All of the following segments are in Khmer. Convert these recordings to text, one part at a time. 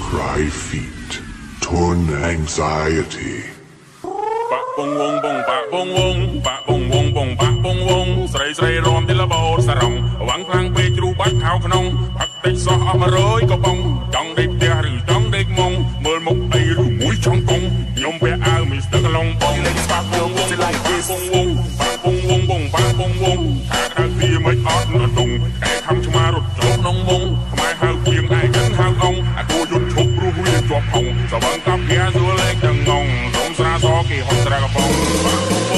cry feet, torn anxiety. បាក់បងវងបងបាក់បងវងបាក់បងវងបងបាក់បងវងស្រីស្រីរំទីលបោសរងវងខ្លាំងពេកជ្រូបាច់ខោក្នុងបាក់តិចសោះអស់100កំប៉ុងចង់ដេក ជាប់អង្គស្វឹងកាប់ផ្ទះសួរលេខទាំងងងសុំស្រាសគេហុកស្រាកំប៉ុង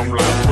I'm like